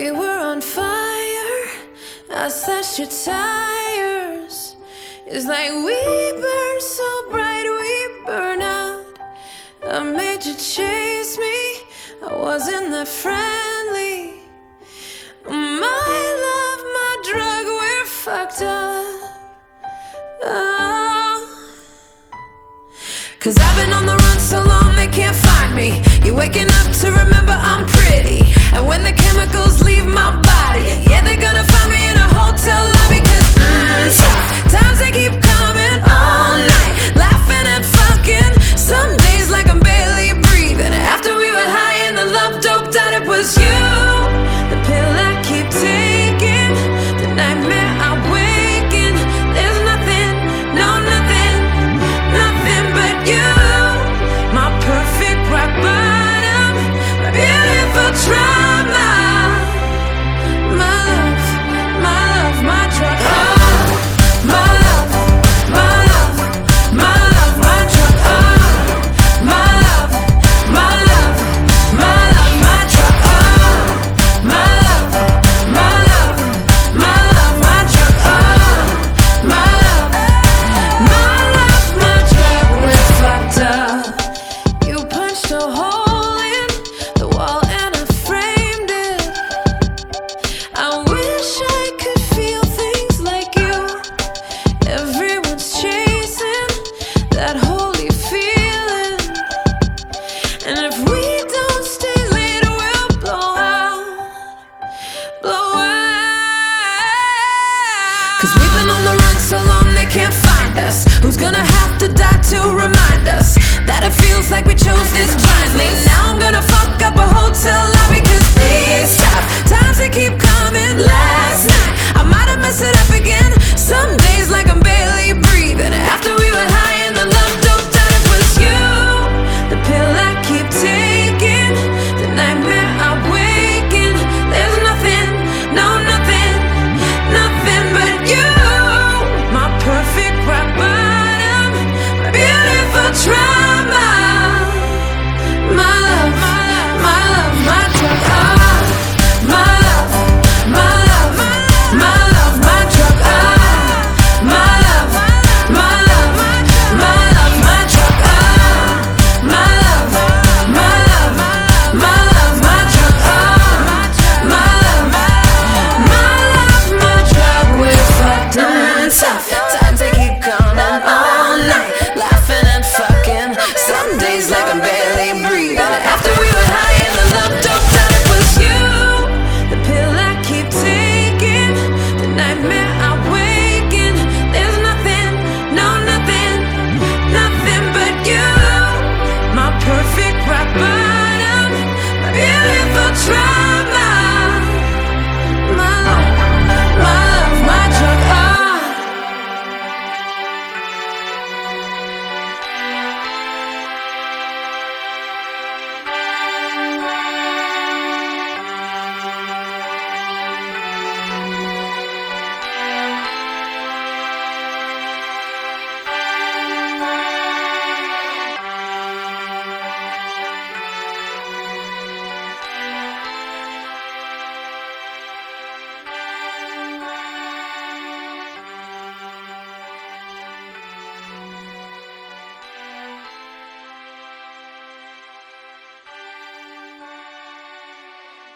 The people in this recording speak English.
We were on fire. I slashed your tires. It's like we burn so bright, we burn out. I made you chase me. I wasn't that friendly. My love, my drug, we're fucked up. Oh. Cause I've been on the run so long they can't find me. You're waking up to remember.